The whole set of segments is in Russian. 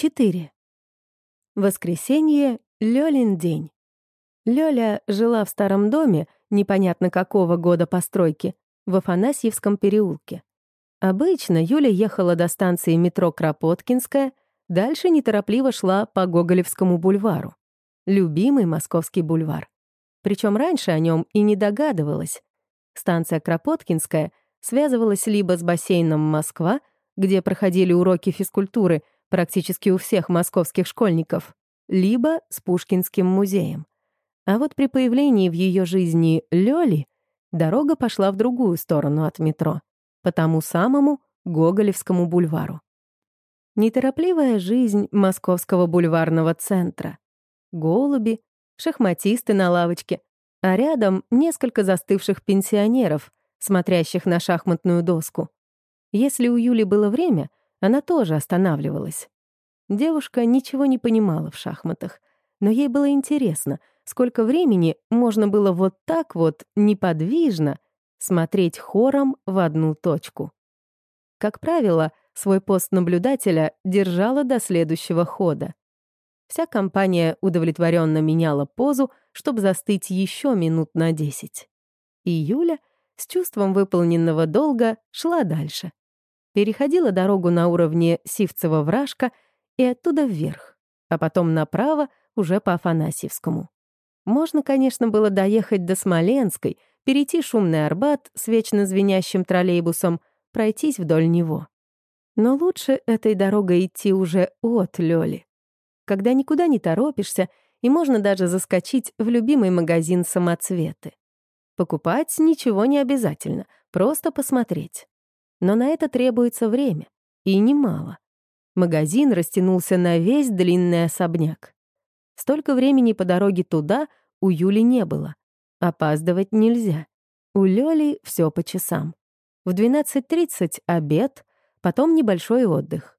4. Воскресенье — Лёлин день. Лёля жила в старом доме, непонятно какого года постройки, в Афанасьевском переулке. Обычно Юля ехала до станции метро Кропоткинская, дальше неторопливо шла по Гоголевскому бульвару. Любимый московский бульвар. Причем раньше о нем и не догадывалась. Станция Кропоткинская связывалась либо с бассейном «Москва», где проходили уроки физкультуры практически у всех московских школьников, либо с Пушкинским музеем. А вот при появлении в ее жизни Лёли дорога пошла в другую сторону от метро, по тому самому Гоголевскому бульвару. Неторопливая жизнь московского бульварного центра. Голуби, шахматисты на лавочке, а рядом несколько застывших пенсионеров, смотрящих на шахматную доску. Если у Юли было время, она тоже останавливалась. Девушка ничего не понимала в шахматах, но ей было интересно, сколько времени можно было вот так вот неподвижно смотреть хором в одну точку. Как правило, свой пост наблюдателя держала до следующего хода. Вся компания удовлетворенно меняла позу, чтобы застыть еще минут на десять. И Юля с чувством выполненного долга шла дальше. Переходила дорогу на уровне Сивцева-Вражка и оттуда вверх, а потом направо уже по Афанасьевскому. Можно, конечно, было доехать до Смоленской, перейти шумный Арбат с вечно звенящим троллейбусом, пройтись вдоль него. Но лучше этой дорогой идти уже от Лёли когда никуда не торопишься, и можно даже заскочить в любимый магазин самоцветы. Покупать ничего не обязательно, просто посмотреть. Но на это требуется время, и немало. Магазин растянулся на весь длинный особняк. Столько времени по дороге туда у Юли не было. Опаздывать нельзя. У Лёли все по часам. В 12.30 обед, потом небольшой отдых.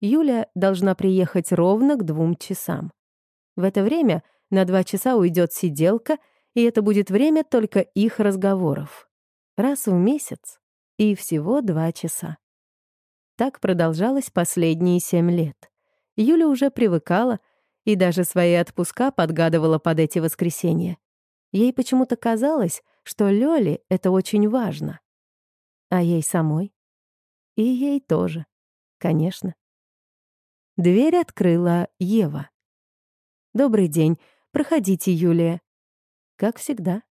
Юля должна приехать ровно к двум часам. В это время на два часа уйдет сиделка, и это будет время только их разговоров. Раз в месяц и всего два часа. Так продолжалось последние семь лет. Юля уже привыкала и даже свои отпуска подгадывала под эти воскресенья. Ей почему-то казалось, что Лёле это очень важно. А ей самой? И ей тоже, конечно. Дверь открыла Ева. «Добрый день. Проходите, Юлия». Как всегда,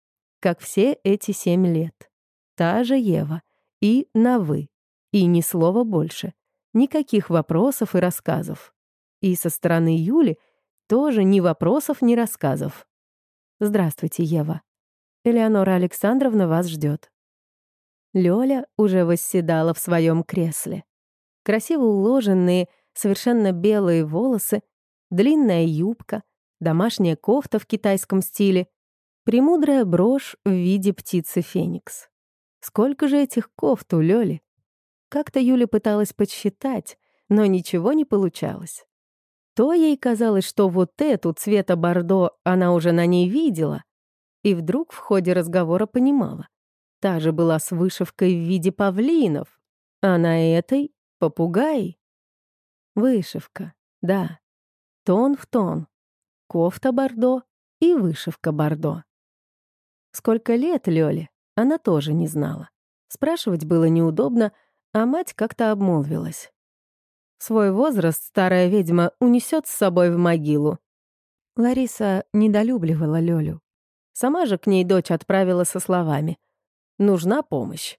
как все эти семь лет. Та же Ева. И на «вы». И ни слова больше. Никаких вопросов и рассказов. И со стороны Юли тоже ни вопросов, ни рассказов. «Здравствуйте, Ева. Элеонора Александровна вас ждет. Лёля уже восседала в своем кресле. Красиво уложенные, совершенно белые волосы, длинная юбка, домашняя кофта в китайском стиле, премудрая брошь в виде птицы Феникс. Сколько же этих кофт у Лёли? Как-то Юля пыталась подсчитать, но ничего не получалось. То ей казалось, что вот эту цвета бордо она уже на ней видела, и вдруг в ходе разговора понимала. Та же была с вышивкой в виде павлинов, а на этой — попугай. Вышивка, да. Тон в тон. Кофта бордо и вышивка бордо. Сколько лет Лёле, она тоже не знала. Спрашивать было неудобно, а мать как-то обмолвилась. Свой возраст старая ведьма унесет с собой в могилу. Лариса недолюбливала Лёлю. Сама же к ней дочь отправила со словами «Нужна помощь».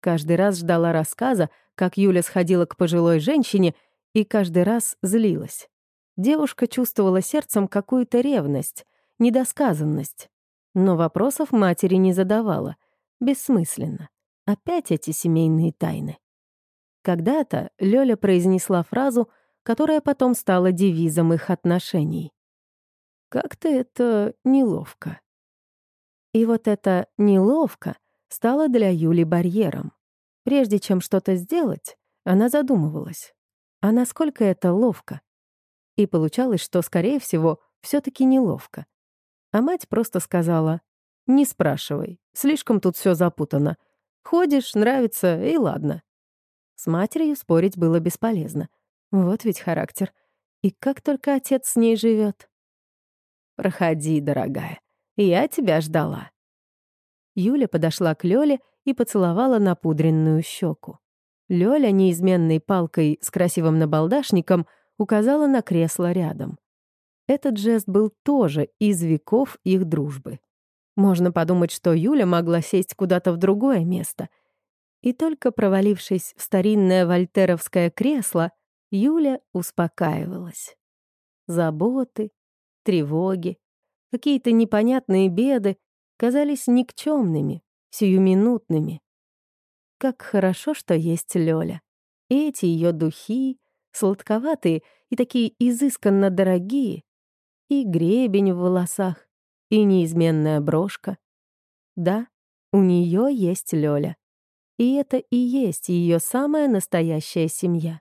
Каждый раз ждала рассказа, как Юля сходила к пожилой женщине и каждый раз злилась. Девушка чувствовала сердцем какую-то ревность, недосказанность. Но вопросов матери не задавала. Бессмысленно. Опять эти семейные тайны. Когда-то Лёля произнесла фразу, которая потом стала девизом их отношений. «Как-то это неловко». И вот это «неловко» стало для Юли барьером. Прежде чем что-то сделать, она задумывалась. А насколько это ловко? И получалось, что, скорее всего, все таки неловко. А мать просто сказала, «Не спрашивай, слишком тут все запутано. Ходишь, нравится, и ладно». С матерью спорить было бесполезно. Вот ведь характер. И как только отец с ней живет. «Проходи, дорогая, я тебя ждала». Юля подошла к Лёле и поцеловала напудренную щеку. Лёля неизменной палкой с красивым набалдашником указала на кресло рядом. Этот жест был тоже из веков их дружбы. Можно подумать, что Юля могла сесть куда-то в другое место. И только провалившись в старинное вольтеровское кресло, Юля успокаивалась. Заботы, тревоги, какие-то непонятные беды казались никчемными, сиюминутными. Как хорошо, что есть Лёля. Эти ее духи, сладковатые и такие изысканно дорогие, и гребень в волосах, и неизменная брошка. Да, у нее есть Лёля. И это и есть ее самая настоящая семья.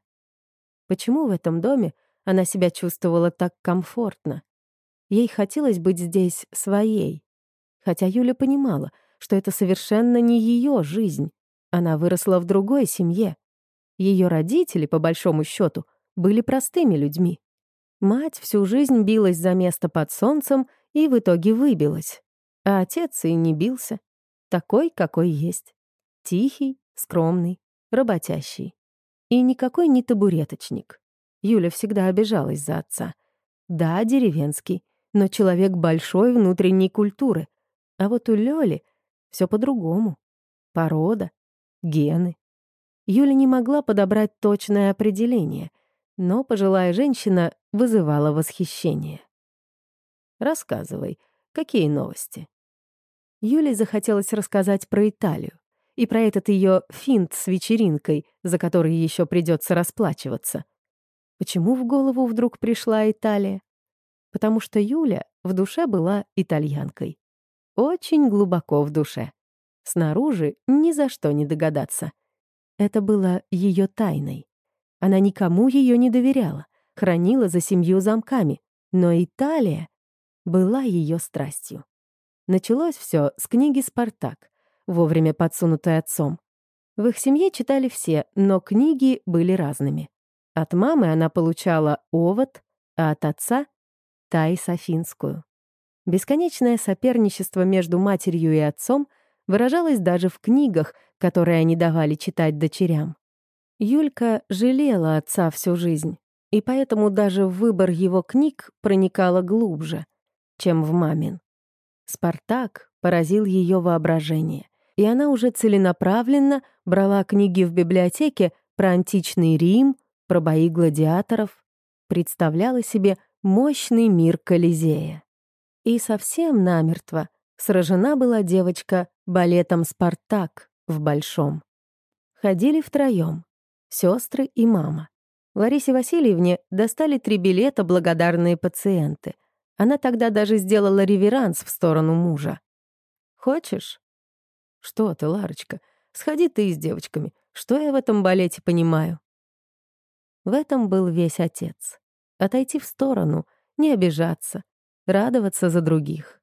Почему в этом доме она себя чувствовала так комфортно? Ей хотелось быть здесь своей. Хотя Юля понимала, что это совершенно не ее жизнь. Она выросла в другой семье. Ее родители, по большому счету, были простыми людьми. Мать всю жизнь билась за место под солнцем и в итоге выбилась. А отец и не бился. Такой, какой есть. Тихий, скромный, работящий. И никакой не табуреточник. Юля всегда обижалась за отца. Да, деревенский, но человек большой внутренней культуры. А вот у Лёли все по-другому. Порода, гены. Юля не могла подобрать точное определение — но пожилая женщина вызывала восхищение. «Рассказывай, какие новости?» Юле захотелось рассказать про Италию и про этот ее финт с вечеринкой, за который еще придется расплачиваться. Почему в голову вдруг пришла Италия? Потому что Юля в душе была итальянкой. Очень глубоко в душе. Снаружи ни за что не догадаться. Это было ее тайной. Она никому ее не доверяла, хранила за семью замками, но Италия была ее страстью. Началось все с книги «Спартак», вовремя подсунутой отцом. В их семье читали все, но книги были разными. От мамы она получала «Овод», а от отца — Таис Афинскую. Бесконечное соперничество между матерью и отцом выражалось даже в книгах, которые они давали читать дочерям. Юлька жалела отца всю жизнь, и поэтому даже в выбор его книг проникала глубже, чем в мамин. «Спартак» поразил ее воображение, и она уже целенаправленно брала книги в библиотеке про античный Рим, про бои гладиаторов, представляла себе мощный мир Колизея. И совсем намертво сражена была девочка балетом «Спартак» в Большом. Ходили втроем сестры и мама. Ларисе Васильевне достали три билета благодарные пациенты. Она тогда даже сделала реверанс в сторону мужа. «Хочешь?» «Что ты, Ларочка? Сходи ты с девочками. Что я в этом балете понимаю?» В этом был весь отец. Отойти в сторону, не обижаться, радоваться за других.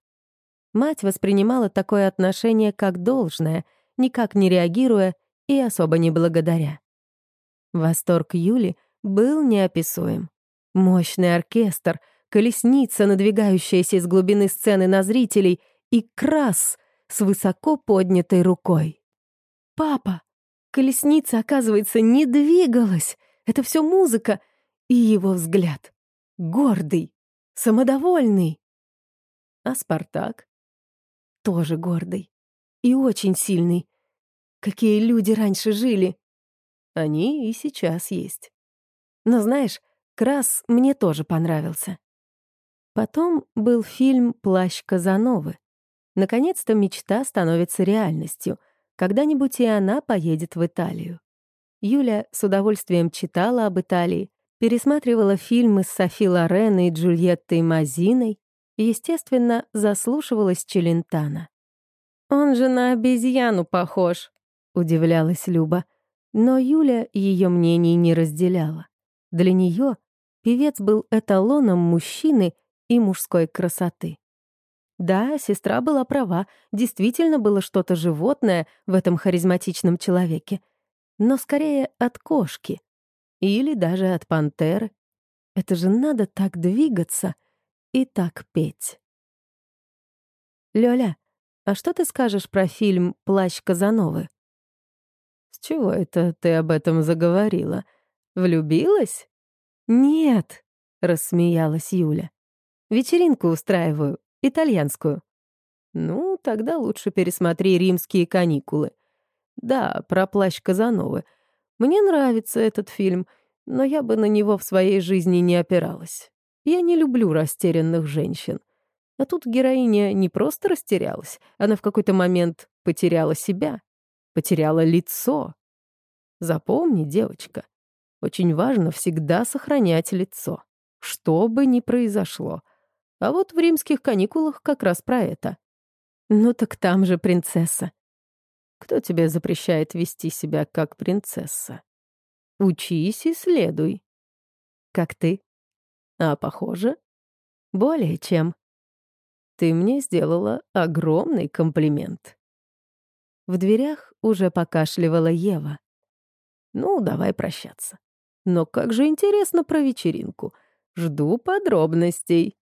Мать воспринимала такое отношение как должное, никак не реагируя и особо не благодаря. Восторг Юли был неописуем. Мощный оркестр, колесница, надвигающаяся из глубины сцены на зрителей, и крас с высоко поднятой рукой. «Папа, колесница, оказывается, не двигалась. Это все музыка и его взгляд. Гордый, самодовольный. А Спартак? Тоже гордый и очень сильный. Какие люди раньше жили. Они и сейчас есть. Но знаешь, Крас мне тоже понравился. Потом был фильм «Плащ Казановы». Наконец-то мечта становится реальностью. Когда-нибудь и она поедет в Италию. Юля с удовольствием читала об Италии, пересматривала фильмы с Софи Лорен и Джульеттой Мазиной и, естественно, заслушивалась Челентана. «Он же на обезьяну похож», — удивлялась Люба. Но Юля ее мнений не разделяла. Для нее певец был эталоном мужчины и мужской красоты. Да, сестра была права, действительно было что-то животное в этом харизматичном человеке, но скорее от кошки или даже от пантеры. Это же надо так двигаться и так петь. Лёля, а что ты скажешь про фильм «Плащ Казановы»? С чего это ты об этом заговорила? Влюбилась? Нет, рассмеялась Юля. Вечеринку устраиваю, итальянскую. Ну, тогда лучше пересмотри «Римские каникулы». Да, про плащ Казановы. Мне нравится этот фильм, но я бы на него в своей жизни не опиралась. Я не люблю растерянных женщин. А тут героиня не просто растерялась, она в какой-то момент потеряла себя, потеряла лицо. Запомни, девочка, очень важно всегда сохранять лицо, что бы ни произошло. А вот в римских каникулах как раз про это. Ну так там же принцесса. Кто тебе запрещает вести себя как принцесса? Учись и следуй. Как ты. А похоже? Более чем. Ты мне сделала огромный комплимент. В дверях уже покашливала Ева. Ну, давай прощаться. Но как же интересно про вечеринку. Жду подробностей.